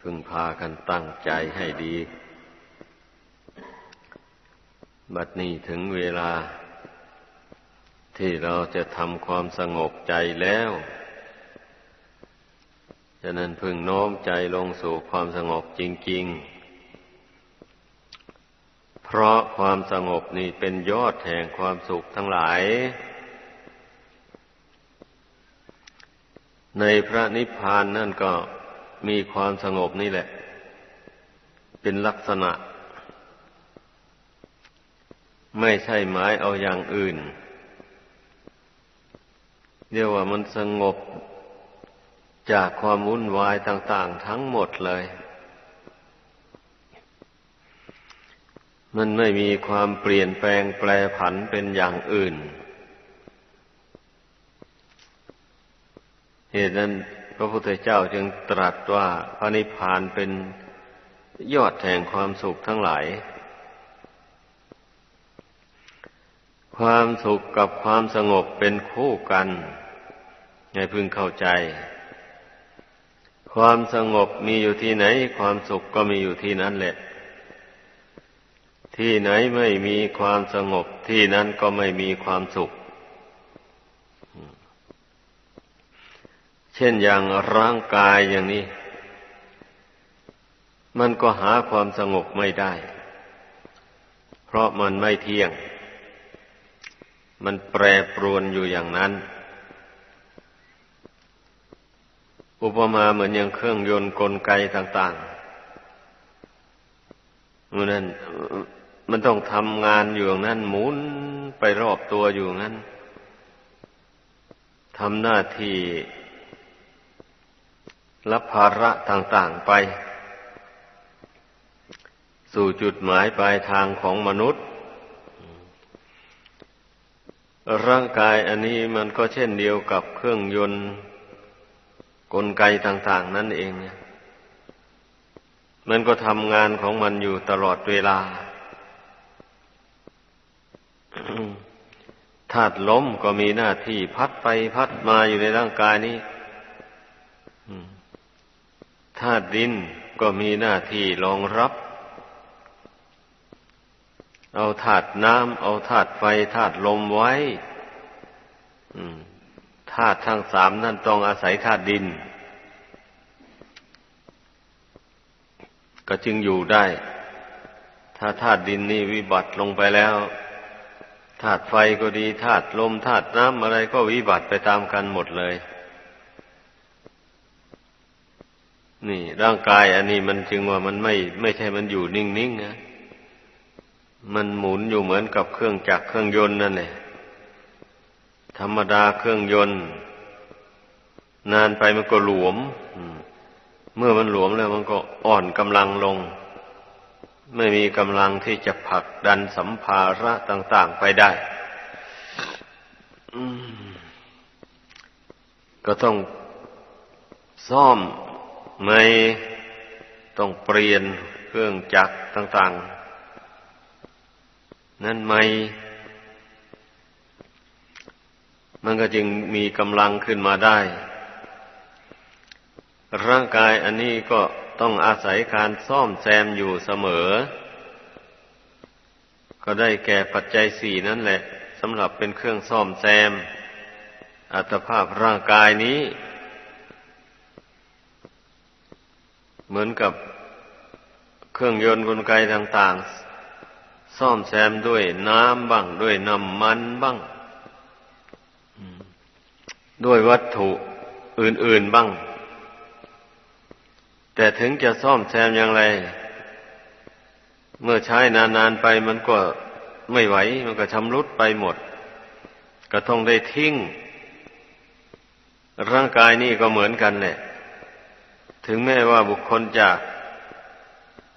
พึงพากันตั้งใจให้ดี บัดนี้ถึงเวลา ที่เราจะทำความสงบใจแล้วฉะนั้นพึงโน้มใจลงสู่ความสงบจริง ๆ เพราะความสงบนี้เป็นยอดแห่งความสุขทั้งหลาย ในพระนิพพานนั่นก็ มีความสงบนี่แหละ เป็นลักษณะ ไม่ใช่หมายเอาอย่างอื่น เรียกว่ามันสงบจากความวุ่นวายต่าง ๆ ทั้งหมดเลย มันไม่มีความเปลี่ยนแปลงแปรผันเป็นอย่างอื่น เหตุนั้น พระพุทธเจ้าจึงตรัสว่าพระนิพพานเป็นยอดแห่งความสุขทั้งหลาย ความสุขกับความสงบเป็นคู่กันให้พึงเข้าใจ ความสงบมีอยู่ที่ไหน ความสุขก็มีอยู่ที่นั้นแหละ ที่ไหนไม่มีความสงบที่นั้นก็ไม่มีความสุข เช่นอย่างร่างกายอย่างนี้ มันก็หาความสงบไม่ได้ เพราะมันไม่เที่ยง มันแปรปรวนอยู่อย่างนั้น อุปมาเหมือนอย่างเครื่องยนต์กลไกต่างๆมันนั้นมันต้องทำงานอยู่อย่างนั้นหมุนไปรอบตัวอยู่งั้นทำหน้าที่ รับภาระต่างๆไป สู่จุดหมายปลายทางของมนุษย์ ร่างกายอันนี้มันก็เช่นเดียวกับเครื่องยนต์กลไกต่าง ๆ นั่นเองมันก็ทำงานของมันอยู่ตลอดเวลา ธาตุลมก็มีหน้าที่พัดไปพัดมาอยู่ในร่างกายนี้ ธาตุดินก็มีหน้าที่รองรับ เอาธาตุน้ำเอาธาตุไฟธาตุลมไว้ธาตุทั้งสามนั่นต้องอาศัยธาตุดิน ก็จึงอยู่ได้ ถ้าธาตุดินนี่วิบัติลงไปแล้วธาตุไฟก็ดีธาตุลมธาตุน้ำอะไรก็วิบัติไปตามกันหมดเลย นี่ ร่างกายอันนี้มันจึงว่ามันไม่ ไม่ใช่มันอยู่นิ่งๆนะมันหมุนอยู่เหมือนกับเครื่องจักรเครื่องยนต์นั่นแหละธรรมดาเครื่องยนต์ นานไปมันก็หลวมเมื่อมันหลวมแล้วมันก็อ่อนกำลังลง ไม่มีกำลังที่จะผลักดันสัมภาระต่าง ๆ ไปได้ก็ต้องซ่อม ไม่ต้องเปลี่ยนเครื่องจักรต่าง ๆ นั่นไม่ มันก็จึงมีกำลังขึ้นมาได้ ร่างกายอันนี้ก็ต้องอาศัยการซ่อมแซมอยู่เสมอ ก็ได้แก่ปัจจัยสี่นั่นแหละสำหรับเป็นเครื่องซ่อมแซม อัตภาพร่างกายนี้ เหมือนกับเครื่องยนต์กลไกต่างๆ ซ่อมแซมด้วยน้ำบ้าง ด้วยน้ำมันบ้าง ด้วยวัตถุอื่น ๆบ้าง แต่ถึงจะซ่อมแซมอย่างไร เมื่อใช้นานๆไปมันก็ไม่ไหว มันก็ชำรุดไปหมด ก็ต้องได้ทิ้ง ร่างกายนี่ก็เหมือนกันแหละ ถึงแม้ว่าบุคคลจะ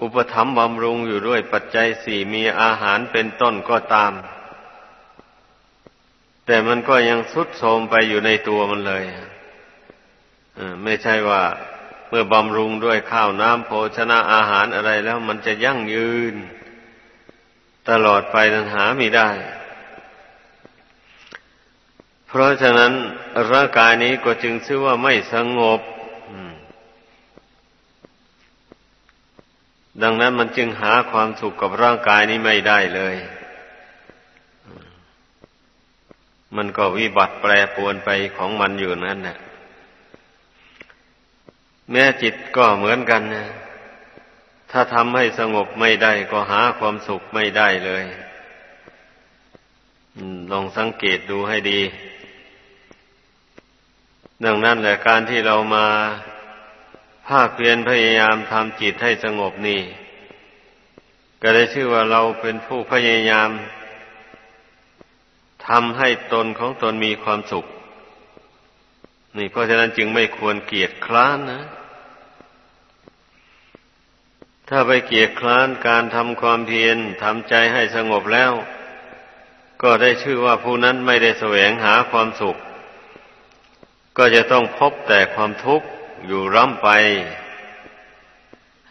อุปถัมภ์บำรุงอยู่ด้วยปัจจัยสี่มีอาหารเป็นต้นก็ตาม แต่มันก็ยังสุดโทมไปอยู่ในตัวมันเลยไม่ใช่ว่าเมื่อบำรุงด้วยข้าวน้ำโภชนะอาหารอะไรแล้วมันจะยั่งยืน ตลอดไปนั้นหาไม่ได้ เพราะฉะนั้นร่างกายนี้ก็จึงชื่อว่าไม่สงบ ดังนั้นมันจึงหาความสุขกับร่างกายนี้ไม่ได้เลย มันก็วิบัติแปรปวนไปของมันอยู่นั่นนะแม้จิตก็เหมือนกันนะ ถ้าทำให้สงบไม่ได้ก็หาความสุขไม่ได้เลยลองสังเกตดูให้ดี ดังนั้นแหละการที่เรามา ภาคเพียรพยายามทำจิตให้สงบนี่ ก็ได้ชื่อว่าเราเป็นผู้พยายามทำให้ตนของตนมีความสุข นี่เพราะฉะนั้นจึงไม่ควรเกียดคร้านนะ ถ้าไปเกียดคร้านการทำความเพียรทำใจให้สงบแล้ว ก็ได้ชื่อว่าผู้นั้นไม่ได้แสวงหาความสุข ก็จะต้องพบแต่ความทุกข์ อยู่ร่ำไป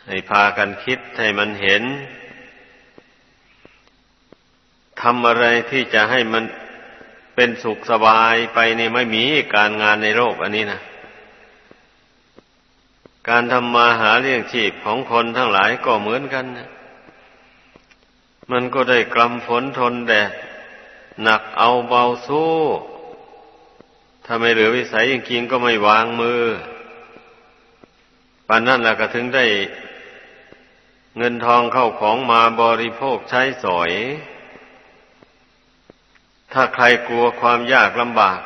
ให้พากันคิดให้มันเห็นทำอะไรที่จะให้มันเป็นสุขสบายไปนี่ไม่มีการงานในโลกอันนี้นะการทำมาหาเลี้ยงชีพของคนทั้งหลายก็เหมือนกันนะมันก็ได้กลำฝนทนแดดหนักเอาเบาสู้ ถ้าไม่เหลือวิสัยจริงๆก็ไม่วางมือ ปานนั้นแหละก็ถึงได้เงินทองเข้าของมาบริโภคใช้สอย ถ้าใครกลัวความยากลำบาก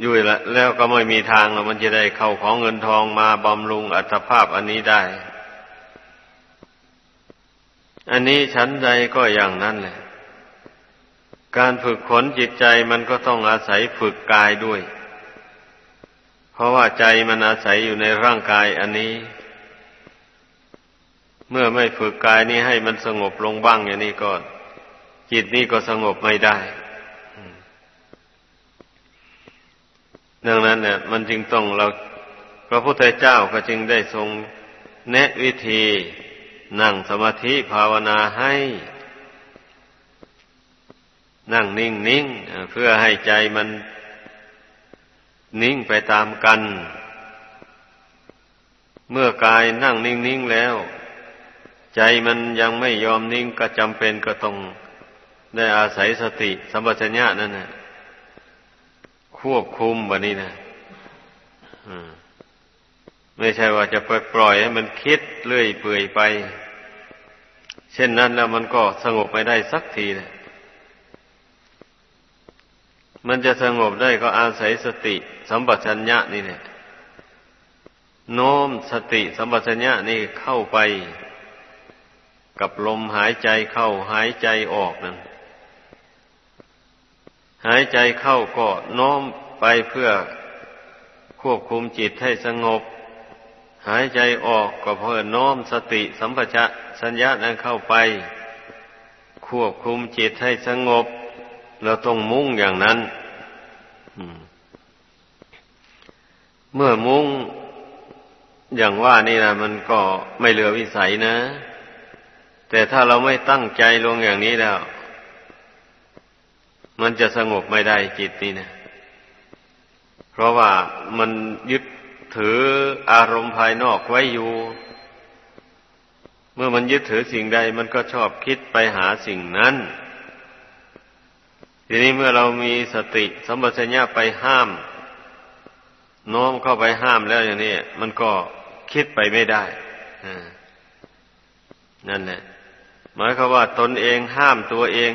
อยู่แล้วแล้วก็ไม่มีทางแล้วมันจะได้เข้าของเงินทองมาบำรุงอัตภาพอันนี้ได้ อันนี้ชั้นใดก็อย่างนั้นแหละ การฝึกขนจิตใจมันก็ต้องอาศัยฝึกกายด้วย เพราะว่าใจมันอาศัยอยู่ในร่างกายอันนี้ เมื่อไม่ฝึกกายนี้ให้มันสงบลงบ้างอย่างนี้ก็จิตนี้ก็สงบไม่ได้ดังนั้นเนี่ยมันจึงต้องเราพระพุทธเจ้าก็จึงได้ทรงแนะวิธีนั่งสมาธิภาวนาให้ นั่งนิ่งนิ่งเพื่อให้ใจมัน นิ่งไปตามกัน เมื่อกายนั่งนิ่งๆแล้ว ใจมันยังไม่ยอมนิ่งก็จำเป็นก็ต้องได้อาศัยสติสัมปชัญญะนั่นนะควบคุมแบบนี้นะไม่ใช่ว่าจะปล่อยปล่อยให้มันคิดเลื่อยเปื่อยไป เช่นนั้นแล้วมันก็สงบไม่ได้สักทีเลย มันจะสงบได้ก็อาศัยสติ สัมปชัญญะนี่แหละโน้มสติสัมปชัญญะนี่เข้าไป กับลมหายใจเข้าหายใจออกนั่นหายใจเข้าก็โน้มไปเพื่อควบคุมจิตให้สงบ หายใจออกก็เพื่อน้อมสติสัมปชัญญะนั้นเข้าไป ควบคุมจิตให้สงบ เราต้องมุ่งอย่างนั้น เมื่อมุ่งอย่างว่านี่นะมันก็ไม่เหลือวิสัยนะ แต่ถ้าเราไม่ตั้งใจลงอย่างนี้แล้ว มันจะสงบไม่ได้จิตนี่นะ เพราะว่ามันยึดถืออารมณ์ภายนอกไว้อยู่ เมื่อมันยึดถือสิ่งใด มันก็ชอบคิดไปหาสิ่งนั้น ทีนี้เมื่อเรามีสติสัมปชัญญะไปห้าม โน้มเข้าไปห้ามแล้วอย่างนี้มันก็คิดไปไม่ได้นั่นแหละหมายความว่าตนเองห้ามตัวเอง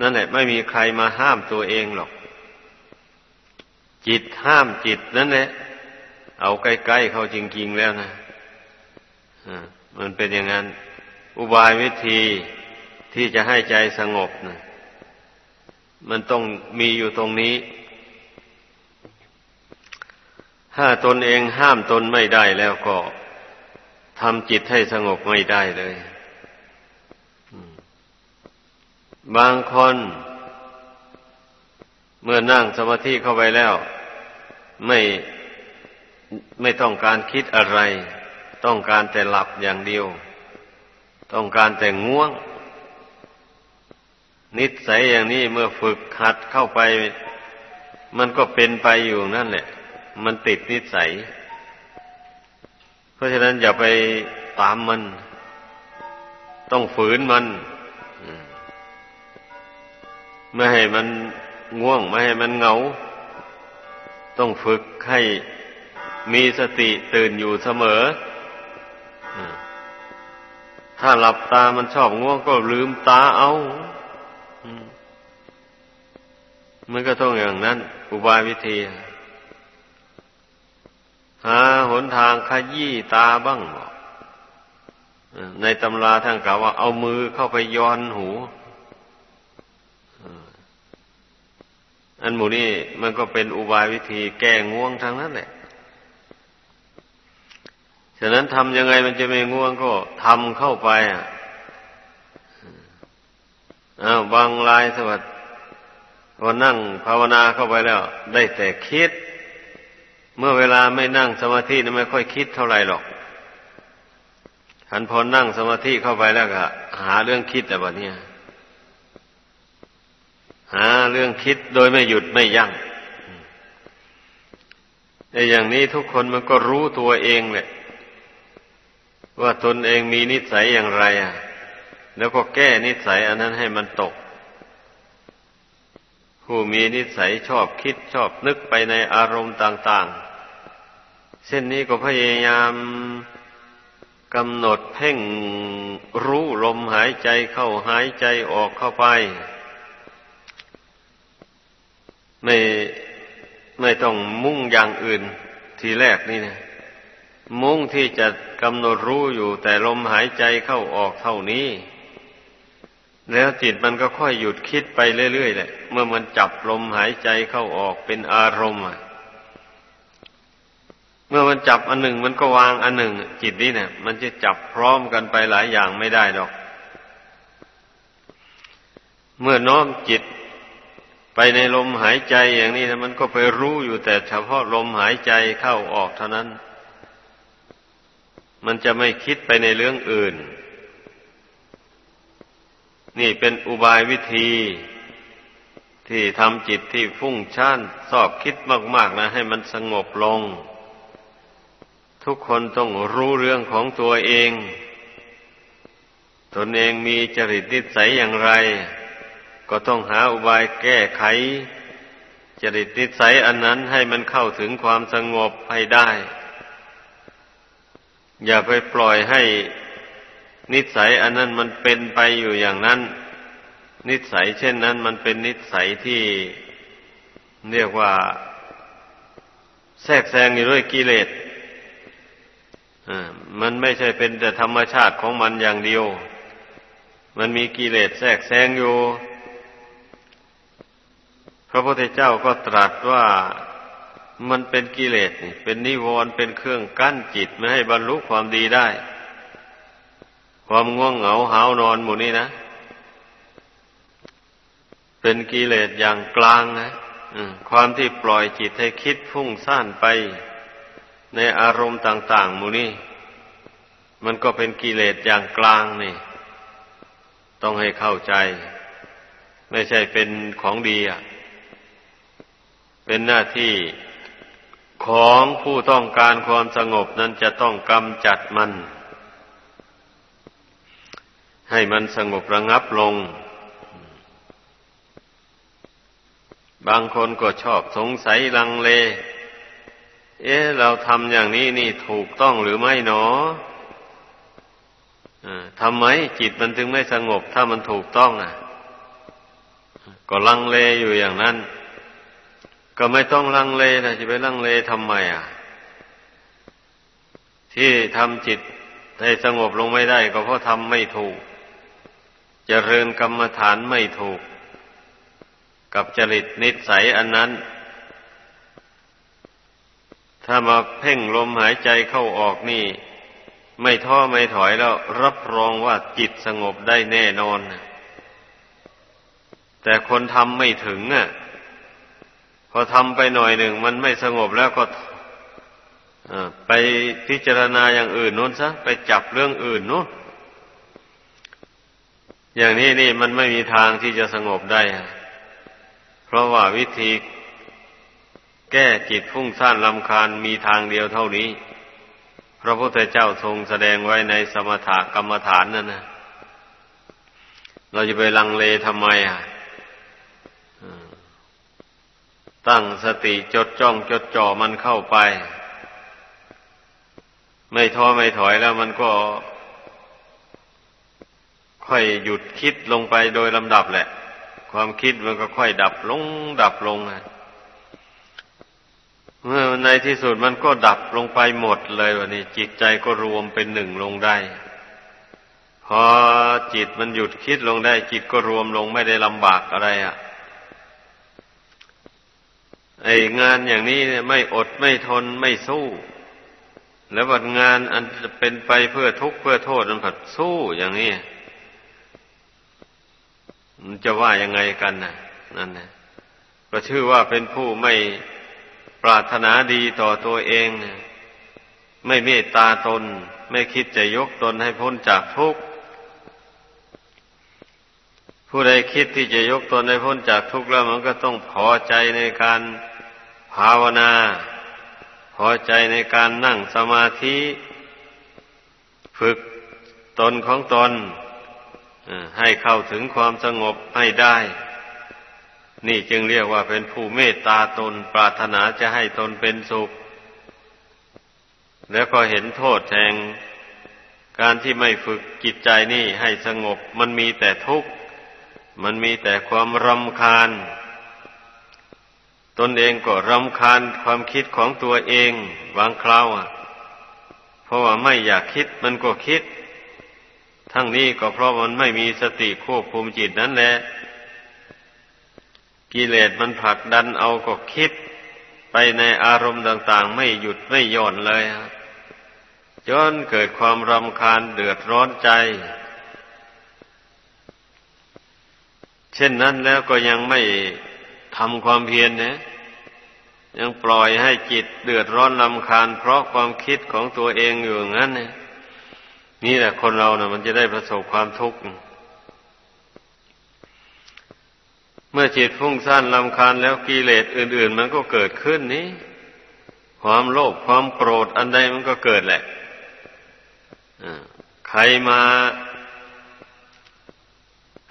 นั่นแหละ ไม่มีใครมาห้ามตัวเองหรอก จิตห้ามจิตนั่นแหละ เอาใกล้ๆเข้าจริง ๆ แล้วนะมันเป็นอย่างนั้น อุบายวิธีที่จะให้ใจสงบนะ มันต้องมีอยู่ตรงนี้ ถ้าตนเองห้ามตนไม่ได้แล้วก็ทำจิตให้สงบไม่ได้เลย บางคน เมื่อนั่งสมาธิเข้าไปแล้ว ไม่ไม่ต้องการคิดอะไร ต้องการแต่หลับอย่างเดียว ต้องการแต่ง่วง นิสัยอย่างนี้เมื่อฝึกหัดเข้าไป มันก็เป็นไปอยู่นั่นแหละ มันติดนิสัย เพราะฉะนั้นอย่าไปตามมัน ต้องฝืนมันไม่ให้มันง่วง ไม่ให้มันเหงา ต้องฝึกให้มีสติตื่นอยู่เสมอ ถ้าหลับตามันชอบง่วงก็ลืมตาเอา มันก็ต้องอย่างนั้น อุบายวิธี หาหนทางขยี้ตาบ้างในตำราท่านกล่าวว่า เอามือเข้าไปย้อนหูอันหมูนี่มันก็เป็นอุบายวิธีแก้ง่วงทั้งนั้นแหละ ฉะนั้นทำยังไงมันจะไม่ง่วงก็ทำเข้าไปอะอ้าวบางลายสวัสดิ พอนั่งภาวนาเข้าไปแล้ว ได้แต่คิด เมื่อเวลาไม่นั่งสมาธินี่ไม่ค่อยคิดเท่าไหร่หรอกขันพอนั่งสมาธิเข้าไปแล้วก็หาเรื่องคิดแต่บัดนี้หาเรื่องคิดโดยไม่หยุดไม่ยัง้งแต่อย่างนี้ทุกคนมันก็รู้ตัวเองแหละว่าตนเองมีนิสัยอย่างไรอะ แล้วก็แก้นิสัยอันนั้นให้มันตก ผู้มีนิสัยชอบคิดชอบนึกไปในอารมณ์ต่าง ๆ เช่นนี้ก็พยายามกำหนดเพ่งรู้ลมหายใจเข้าหายใจออกเข้าไป ไม่ไม่ต้องมุ่งอย่างอื่นทีแรกนี่นะมุ่งที่จะกำหนดรู้อยู่แต่ลมหายใจเข้าออกเท่านี้ แล้วจิตมันก็ค่อยหยุดคิดไปเรื่อยๆแหละ เมื่อมันจับลมหายใจเข้าออกเป็นอารมณ์เมื่อมันจับอันหนึ่งมันก็วางอันหนึ่ง จิตนี้เนี่ย มันจะจับพร้อมกันไปหลายอย่างไม่ได้ดอก เมื่อน้อมจิตไปในลมหายใจอย่างนี้นะมันก็ไปรู้อยู่แต่เฉพาะลมหายใจเข้าออกเท่านั้น มันจะไม่คิดไปในเรื่องอื่น นี่เป็นอุบายวิธี ที่ทำจิตที่ฟุ้งซ่านสอบคิดมาก ๆนะ ให้มันสงบลง ทุกคนต้องรู้เรื่องของตัวเอง ตนเองมีจริตนิสัยอย่างไร ก็ต้องหาอุบายแก้ไข จริตนิสัยอันนั้นให้มันเข้าถึงความสงบให้ได้ อย่าไปปล่อยให้ นิสัยอันนั้นมันเป็นไปอยู่อย่างนั้น นิสัยเช่นนั้น มันเป็นนิสัยที่เรียกว่า แทรกแซงอยู่ด้วยกิเลสมันไม่ใช่เป็นแต่ธรรมชาติของมันอย่างเดียว มันมีกิเลสแทรกแซงอยู่ พระพุทธเจ้าก็ตรัสว่ามันเป็นกิเลสเป็นนิวรณ์เป็นเครื่องกั้นจิตไม่ให้บรรลุความดีได้ ความง่วงเหงาหาวนอนหมู่นี้นะ เป็นกิเลสอย่างกลางนะความที่ปล่อยจิตให้คิดฟุ้งซ่านไป ในอารมณ์ต่าง ๆ หมู่นี้มันก็เป็นกิเลสอย่างกลางนี่ ต้องให้เข้าใจ ไม่ใช่เป็นของดีอะ เป็นหน้าที่ของผู้ต้องการความสงบนั้นจะต้องกำจัดมัน ให้มันสงบระงับลง บางคนก็ชอบสงสัยลังเล เอ๊ะ เราทำอย่างนี้นี่ถูกต้องหรือไม่หนอทำไมจิตมันถึงไม่สงบถ้ามันถูกต้องอะ ก็ลังเลอยู่อย่างนั้น ก็ไม่ต้องลังเลนะจะไปลังเลทำไมอะ ที่ทำจิตให้สงบลงไม่ได้ ก็เพราะทำไม่ถูก เจริญกรรมฐานไม่ถูก กับจริตนิสัยอันนั้น ถ้ามาเพ่งลมหายใจเข้าออกนี่ ไม่ท้อไม่ถอยแล้วรับรองว่าจิตสงบได้แน่นอน แต่คนทำไม่ถึงอะพอทำไปหน่อยหนึ่งมันไม่สงบแล้วก็ไปพิจารณาอย่างอื่นนู้นซะ ไปจับเรื่องอื่นนู้น อย่างนี้นี่มันไม่มีทางที่จะสงบได้ เพราะว่าวิธีแก้จิตฟุ้งซ่านลำคาญมีทางเดียวเท่านี้ พระพุทธเจ้าทรงแสดงไว้ในสมถกรรมฐานนั่นนะเราจะไปลังเลทำไมอะตั้งสติจดจ้องจดจ่อมันเข้าไป ไม่ท้อไม่ถอยแล้วมันก็ ค่อยหยุดคิดลงไปโดยลำดับแหละ ความคิดมันก็ค่อยดับลง ดับลงเมื่อในที่สุดมันก็ดับลงไปหมดเลยวันนี้ จิตใจก็รวมเป็นหนึ่งลงได้ พอจิตมันหยุดคิดลงได้ จิตก็รวมลงไม่ได้ลำบากอะไรอะ่ะไองานอย่างนี้เนี่ยไม่อดไม่ทนไม่สู้ แล้วบัดงานอันจะเป็นไปเพื่อทุกข์เพื่อโทษมันผัดสู้อย่างนี้ มันจะว่ายังไงกันนะนั่นนะก็ชื่อว่าเป็นผู้ไม่ปรารถนาดีต่อตัวเองไม่เมตตาตน ไม่คิดจะยกตนให้พ้นจากทุกข์ผู้ใดคิดที่จะยกตนให้พ้นจากทุกข์แล้วมันก็ต้องพอใจในการภาวนา พอใจในการนั่งสมาธิ ฝึกตนของตน ให้เข้าถึงความสงบให้ได้ นี่จึงเรียกว่าเป็นผู้เมตตาตนปรารถนาจะให้ตนเป็นสุข แล้วก็เห็นโทษแห่งการที่ไม่ฝึกจิตใจนี่ให้สงบ มันมีแต่ทุกข์ มันมีแต่ความรำคาญ ตนเองก็รำคาญความคิดของตัวเองบางคราวอะเพราะว่าไม่อยากคิดมันก็คิด ทั้งนี้ก็เพราะมันไม่มีสติควบคุมจิตนั่นแหละ กิเลสมันผลักดันเอาก็คิดไปในอารมณ์ต่าง ๆ ไม่หยุดไม่หย่อนเลยจนเกิดความรำคาญเดือดร้อนใจ เช่นนั้นแล้วก็ยังไม่ทำความเพียรนะยังปล่อยให้จิตเดือดร้อนลำคาญเพราะความคิดของตัวเองอยู่งั้นเนี่ย นี่แหละคนเราเนะ่ะ มันจะได้ประสบความทุกข์เมื่อจิตฟุ้งซ่านลำคาญแล้วกิเลสอื่น ๆ มันก็เกิดขึ้นนี้ ความโลภความโกรธอันใดมันก็เกิดแหละใครมา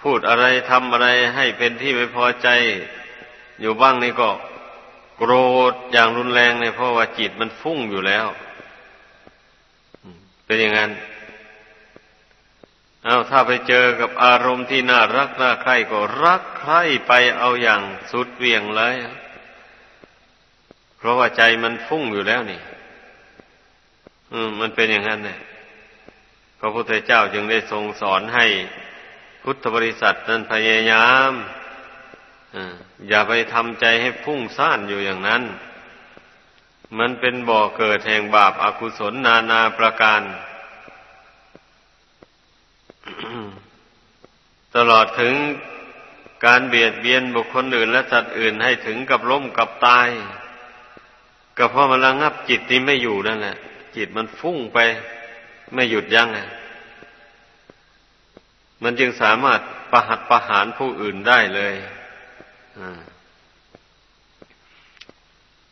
พูดอะไรทำอะไรให้เป็นที่ไม่พอใจ อยู่บ้างนี่ก็โกรธอย่างรุนแรงเนี่ยเพราะว่าจิตมันฟุ้งอยู่แล้ว เป็นอย่างนั้น เอาถ้าไปเจอกับอารมณ์ที่น่ารักน่าใคร่ก็รักใคร่ไปเอาอย่างสุดเวียงเลย เพราะว่าใจมันฟุ้งอยู่แล้วนี่ อืม มันเป็นอย่างนั้นเนี่ยพระพุทธเจ้าจึงได้ทรงสอนให้พุทธบริษัทนั้นพยายามอย่าไปทำใจให้พุ่งซ่านอยู่อย่างนั้น มันเป็นบ่อเกิดแห่งบาปอากุศลนานาประการ ตลอดถึงการเบียดเบียนบุคคลอื่น และสัตว์อื่นให้ถึงกับล้มกับตาย ก็เพราะมันระงับจิตนี้ไม่อยู่นั่นแหละจิตมันฟุ้งไปไม่หยุดยั้งมันจึงสามารถประหัตประหารผู้อื่นได้เลย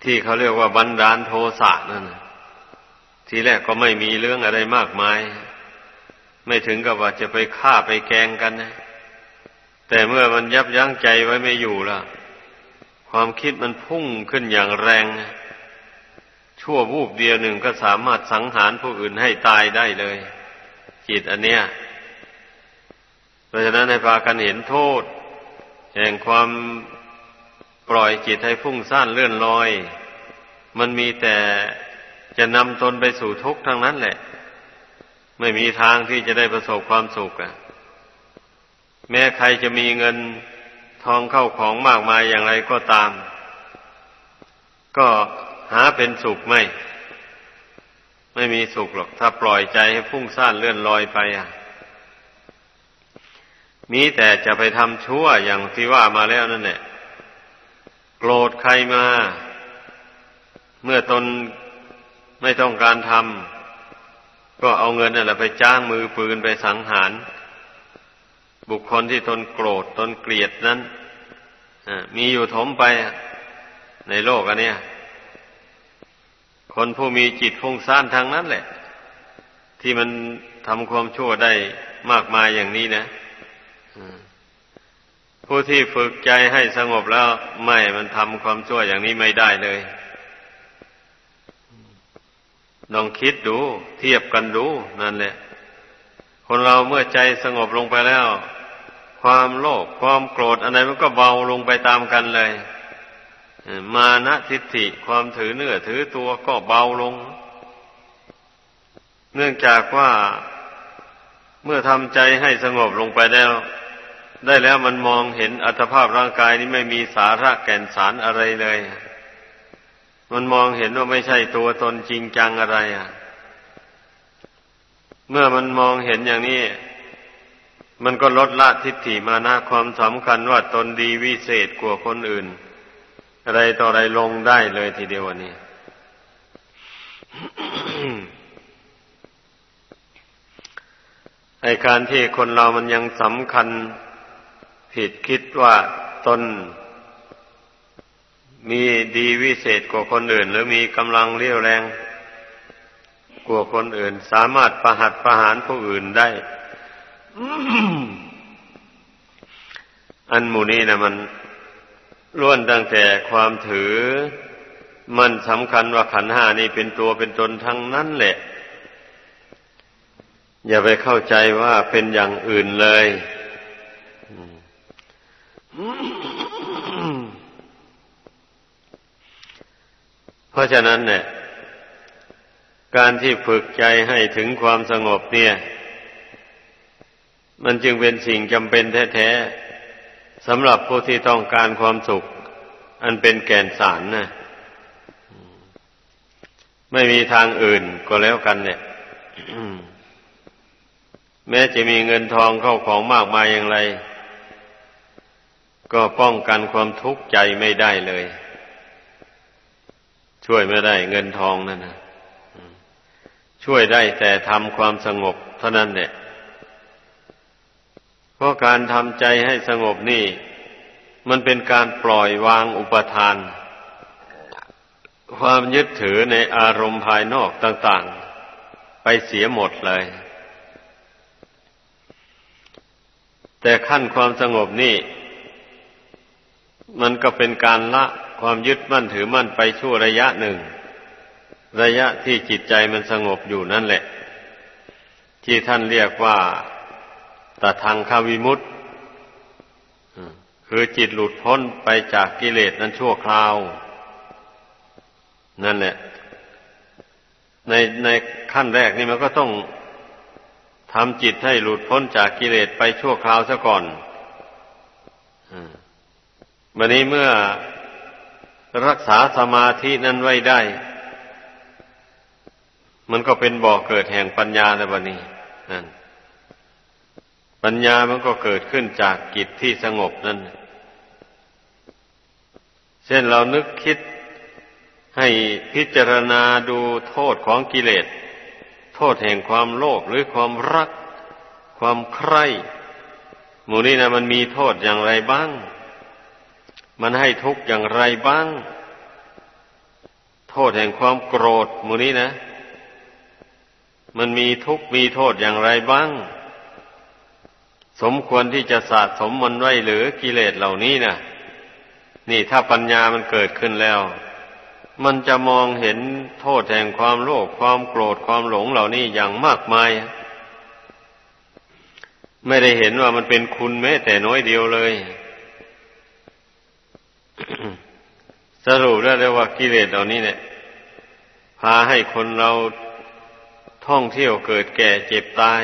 ที่เขาเรียกว่าบันดาลโทสะนั่นทีแรกก็ไม่มีเรื่องอะไรมากมาย ไม่ถึงกับว่าจะไปฆ่าไปแกงกันนะ แต่เมื่อมันยับยั้งใจไว้ไม่อยู่ล่ะความคิดมันพุ่งขึ้นอย่างแรง ชั่ววูบเดียวหนึ่งก็สามารถสังหารผู้อื่นให้ตายได้เลย จิตอันเนี้ยเพราะฉะนั้นให้พากันเห็นโทษ แห่งความปล่อยจิตให้ฟุ้งซ่านเลื่อนลอย มันมีแต่จะนำตนไปสู่ทุกข์ทั้งนั้นแหละ ไม่มีทางที่จะได้ประสบความสุขอะแม้ใครจะมีเงินทองเข้าของมากมายอย่างไรก็ตาม ก็หาเป็นสุขไม่ ไม่มีสุขหรอก ถ้าปล่อยใจให้ฟุ้งซ่านเลื่อนลอยไปอะ มีแต่จะไปทำชั่วอย่างที่ว่ามาแล้วนั่นแหละโกรธใครมา เมื่อตนไม่ต้องการทำ ก็เอาเงินนั่นแหละไปจ้างมือปืนไปสังหาร บุคคลที่ตนโกรธตนเกลียดนั้นมีอยู่ถมไปในโลกอันเนี้ยคนผู้มีจิตฟุ้งซ่านทางนั้นแหละ ที่มันทำความชั่วได้มากมายอย่างนี้นะผู้ที่ฝึกใจให้สงบแล้วไม่มันทำความชั่วอย่างนี้ไม่ได้เลย ลองคิดดู เทียบกันดูนั่นแหละ คนเราเมื่อใจสงบลงไปแล้ว ความโลภความโกรธอะไรมันก็เบาลงไปตามกันเลย มานะทิฏฐิความถือเนื้อถือตัวก็เบาลง เนื่องจากว่าเมื่อทำใจให้สงบลงไปแล้ว ได้แล้วมันมองเห็นอัตภาพร่างกายนี้ไม่มีสาระแก่นสารอะไรเลย มันมองเห็นว่าไม่ใช่ตัวตนจริงจังอะไรอะ เมื่อมันมองเห็นอย่างนี้ มันก็ลดละทิฏฐิมานะความสำคัญว่าตนดีวิเศษกว่าคนอื่น อะไรต่ออะไรลงได้เลยทีเดียววันนี้ไอการที่คนเรามันยังสำคัญผิดคิดว่าตน มีดีวิเศษกว่าคนอื่น หรือมีกำลังเรี่ยวแรงกว่าคนอื่น สามารถประหัตประหารผู้อื่นได้ อันหมู่นี้นะมันล้วนตั้งแต่ความถือ มันสำคัญว่าขันห้านี่เป็นตัวเป็นตนทั้งนั้นแหละ อย่าไปเข้าใจว่าเป็นอย่างอื่นเลย เพราะฉะนั้นเนี่ย การที่ฝึกใจให้ถึงความสงบเนี่ย มันจึงเป็นสิ่งจำเป็นแท้ๆสำหรับผู้ที่ต้องการความสุข อันเป็นแก่นสารนะไม่มีทางอื่นก็แล้วกันเนี่ยแม้จะมีเงินทองเข้าของมากมายอย่างไร ก็ป้องกันความทุกข์ใจไม่ได้เลย ช่วยไม่ได้เงินทองนั่นนะช่วยได้แต่ทำความสงบเท่านั้นเนี่ยเพราะการทำใจให้สงบนี่ มันเป็นการปล่อยวางอุปทาน ความยึดถือในอารมณ์ภายนอกต่าง ๆ ไปเสียหมดเลย แต่ขั้นความสงบนี่ มันก็เป็นการละ ความยึดมั่นถือมั่นไปชั่วระยะหนึ่ง ระยะที่จิตใจมันสงบอยู่นั่นแหละ ที่ท่านเรียกว่าตทางคาวิมุตคือจิตหลุดพ้นไปจากกิเลสนั้นชั่วคราว นั่นแหละ ในในขั้นแรกนี่มันก็ต้องทำจิตให้หลุดพ้นจากกิเลสไปชั่วคราวซะก่อน วันนี้เมื่อ รักษาสมาธินั้นไว้ได้ มันก็เป็นบ่อกเกิดแห่งปัญญาในวันนี้นั่นปัญญามันก็เกิดขึ้นจากกิจที่สงบนั่น เช่นเรานึกคิดให้พิจารณาดูโทษของกิเลส โทษแห่งความโลภหรือความรัก ความใคร่หมู่นี้นะมันมีโทษอย่างไรบ้าง มันให้ทุกข์อย่างไรบ้าง โทษแห่งความโกรธมูนี้นะ มันมีทุกข์มีโทษอย่างไรบ้าง สมควรที่จะสะสมมันไว้หรือกิเลสเหล่านี้นะนี่ถ้าปัญญามันเกิดขึ้นแล้ว มันจะมองเห็นโทษแห่งความโลภความโกรธความหลงเหล่านี้อย่างมากมาย ไม่ได้เห็นว่ามันเป็นคุณแม้แต่น้อยเดียวเลย สรุปได้เลยว่ากิเลสเหล่านี้เนี่ย พาให้คนเราท่องเที่ยวเกิดแก่เจ็บตาย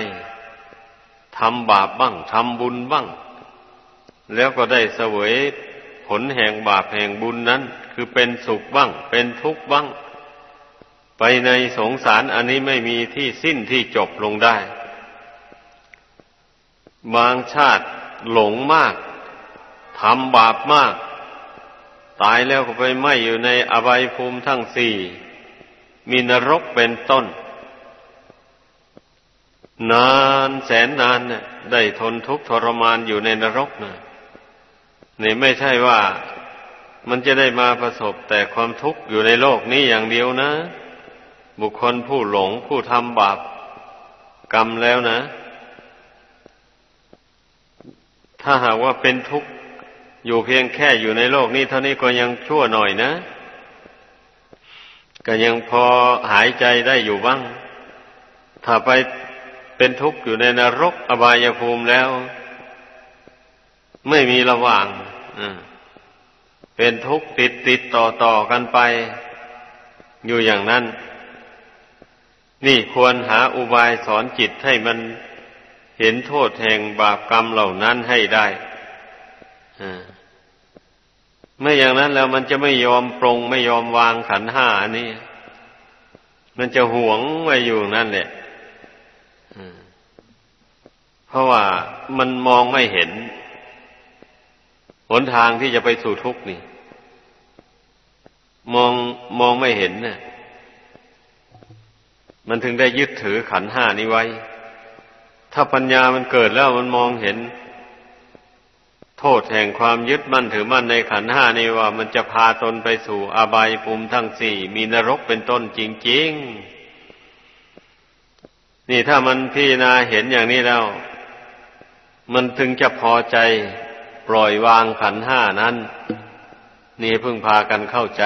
ทำบาปบ้างทำบุญบ้าง แล้วก็ได้เสวยผลแห่งบาปแห่งบุญนั้น คือเป็นสุขบ้าง เป็นทุกข์บ้าง ไปในสงสารอันนี้ไม่มีที่สิ้นที่จบลงได้ บางชาติหลงมากทำบาปมาก ตายแล้วก็ไปไหมอยู่ในอบายภูมิทั้งสี่มีนรกเป็นต้น นานแสนนานเนี่ยได้ทนทุกข์ทรมานอยู่ในนรกนะนี่ไม่ใช่ว่ามันจะได้มาประสบแต่ความทุกข์อยู่ในโลกนี้อย่างเดียวนะ บุคคลผู้หลงผู้ทำบาปกรรมแล้วนะ ถ้าหากว่าเป็นทุกข์ อยู่เพียงแค่อยู่ในโลกนี้เท่านี้ก็ยังชั่วหน่อยนะ ก็ยังพอหายใจได้อยู่บ้าง ถ้าไปเป็นทุกข์อยู่ในนรกอบายภูมิแล้ว ไม่มีระหว่างเป็นทุกข์ติดติดต่อต่อกันไป อยู่อย่างนั้น นี่ควรหาอุบายสอนจิตให้มันเห็นโทษแห่งบาปกรรมเหล่านั้นให้ได้ เมื่ออย่างนั้นแล้วมันจะไม่ยอมปรงไม่ยอมวางขันห้าอันนี้ มันจะหวงไว้อยู่นั่นแหละเพราะว่ามันมองไม่เห็น หนทางที่จะไปสู่ทุกข์นี่ มองมองไม่เห็นเนี่ยมันถึงได้ยึดถือขันห้านี้ไว้ ถ้าปัญญามันเกิดแล้วมันมองเห็น โทษแห่งความยึดมั่นถือมั่นในขันห้านี้ว่ามันจะพาตนไปสู่อบายภูมิทั้งสี่มีนรกเป็นต้นจริง ๆ นี่ถ้ามันพิจารณาเห็นอย่างนี้แล้ว มันถึงจะพอใจปล่อยวางขันห้านั้น นี่เพิ่งพากันเข้าใจ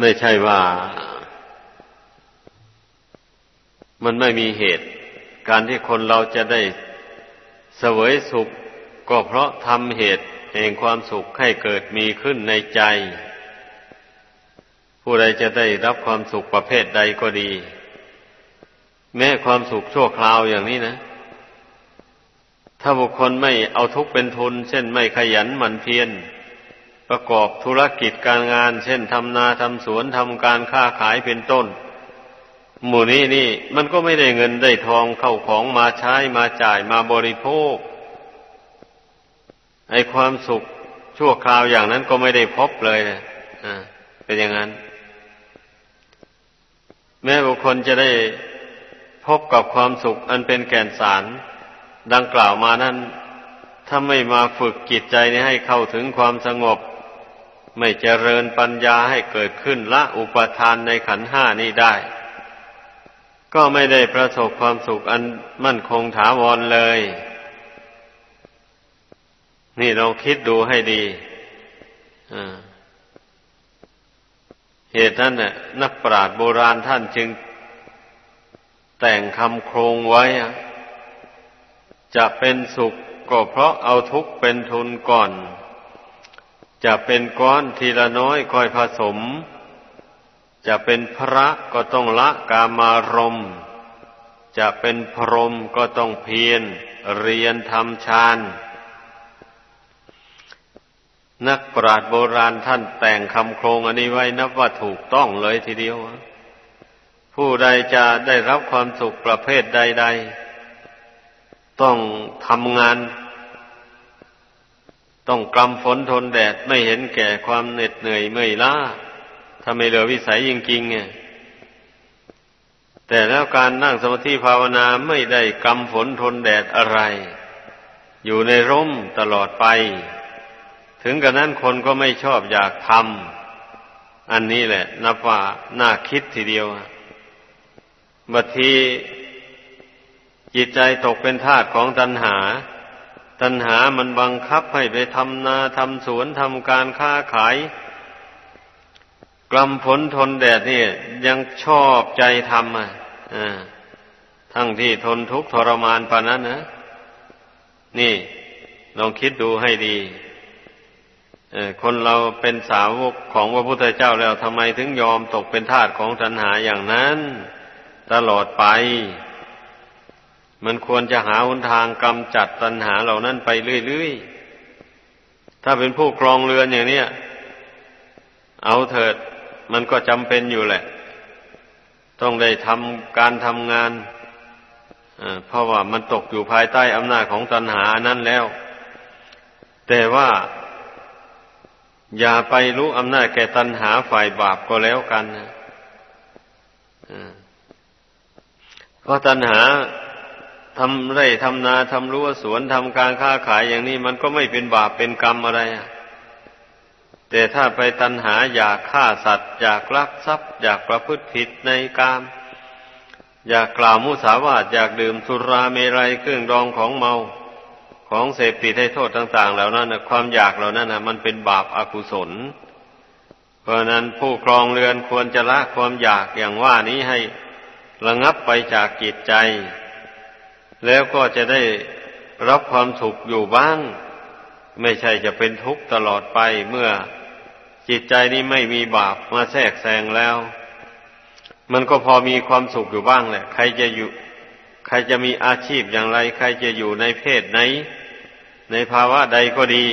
ไม่ใช่ว่า มันไม่มีเหตุ การที่คนเราจะได้เสวยสุข ก็เพราะทำเหตุแห่งความสุขให้เกิดมีขึ้นในใจ ผู้ใดจะได้รับความสุขประเภทใดก็ดี แม้ความสุขชั่วคราวอย่างนี้นะ ถ้าบุคคลไม่เอาทุกเป็นทุน เช่นไม่ขยันหมั่นเพียรประกอบธุรกิจการงาน เช่นทำนาทำสวนทำการค้าขายเป็นต้น หมู่นี้นี่ มันก็ไม่ได้เงินได้ทองเข้าของมาใช้มาจ่ายมาบริโภคไอความสุขชั่วคราวอย่างนั้นก็ไม่ได้พบเลยนะอ่าเป็นอย่างนั้น แม้บุคคลจะได้พบกับความสุขอันเป็นแก่นสาร ดังกล่าวมานั้นถ้าไม่มาฝึกจิตใจนี้ให้เข้าถึงความสงบ ไม่เจริญปัญญาให้เกิดขึ้นละอุปทานในขันห้านี้ได้ ก็ไม่ได้ประสบความสุขอันมั่นคงถาวรเลย นี่เราคิดดูให้ดีเหตุนั้นน่ะนักปราชญ์โบราณท่านจึง แต่งคำโครงไว้ จะเป็นสุขก็เพราะเอาทุกข์เป็นทุนก่อน จะเป็นก้อนทีละน้อยคอยผสม จะเป็นพระก็ต้องละกามารมจะเป็นพรหมก็ต้องเพียรเรียนทำฌาน นักปราชญ์โบราณท่านแต่งคำโครงอันนี้ไว้นับว่าถูกต้องเลยทีเดียว ผู้ใดจะได้รับความสุขประเภทใด ๆ ต้องทำงาน ต้องกำฝนทนแดดไม่เห็นแก่ความเหน็ดเหนื่อยเมื่อยล้า ถ้าไม่เหลือวิสัยจริงๆเนี่ยแต่แล้วการนั่งสมาธิภาวนาไม่ได้กำฝนทนแดดอะไร อยู่ในร่มตลอดไป ถึงกระนั้นคนก็ไม่ชอบอยากทำอันนี้แหละ นับว่าน่าคิดทีเดียวบางทีจิตใจตกเป็นทาสของตัณหา ตัณหามันบังคับให้ไปทำนาทำสวนทำการค้าขาย กลำผลทนแดดนี่ยังชอบใจทำอะทั้งที่ทนทุกข์ทรมานปานนั้นนะนี่ลองคิดดูให้ดีคนเราเป็นสาวกของพระพุทธเจ้าแล้วทำไมถึงยอมตกเป็นทาสของตัณหาอย่างนั้น ตลอดไป มันควรจะหาหนทางกำจัดตัณหาเหล่านั้นไปเรื่อยๆ ถ้าเป็นผู้ครองเรือนอย่างนี้เอาเถิด มันก็จำเป็นอยู่แหละ ต้องได้ทำการทำงานเพราะว่ามันตกอยู่ภายใต้อำนาจของตัณหานั้นแล้ว แต่ว่าอย่าไปรู้อำนาจแก่ตัณหาฝ่ายบาปก็แล้วกันนะเพราะตัณหาทำไร่ทำนาทำรั้วสวนทำการค้าขายอย่างนี้ มันก็ไม่เป็นบาปเป็นกรรมอะไร แต่ถ้าไปตัณหาอยากฆ่าสัตว์ อยากลักทรัพย์ อยากประพฤติผิดในกาม อยากกล่าวมุสาวาทอยากดื่มสุราเมรัยเครื่องดองของเมาของเสพติดให้โทษต่าง ๆ เหล่านั้นความอยากเหล่านั้นมันเป็นบาปอากุศล เพราะนั้นผู้ครองเรือนควรจะละความอยากอย่างว่านี้ให้ระงับไปจากจิตใจ แล้วก็จะได้รับความสุขอยู่บ้าง ไม่ใช่จะเป็นทุกข์ตลอดไปเมื่อ จิตใจนี้ไม่มีบาปมาแทรกแซงแล้ว มันก็พอมีความสุขอยู่บ้างแหละ ใครจะอยู่ ใครจะมีอาชีพอย่างไร ใครจะอยู่ในเพศไหน ในภาวะใดก็ดี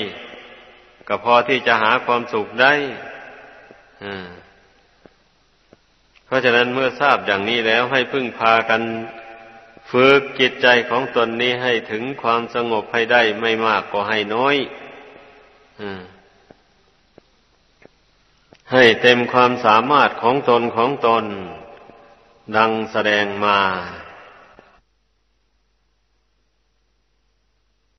ก็พอที่จะหาความสุขได้เพราะฉะนั้นเมื่อทราบอย่างนี้แล้วให้พึ่งพากันฝึกจิตใจของตนนี้ให้ถึงความสงบให้ได้ไม่มากก็ให้น้อย อ ให้เต็มความสามารถของตนของตน ดังแสดงมา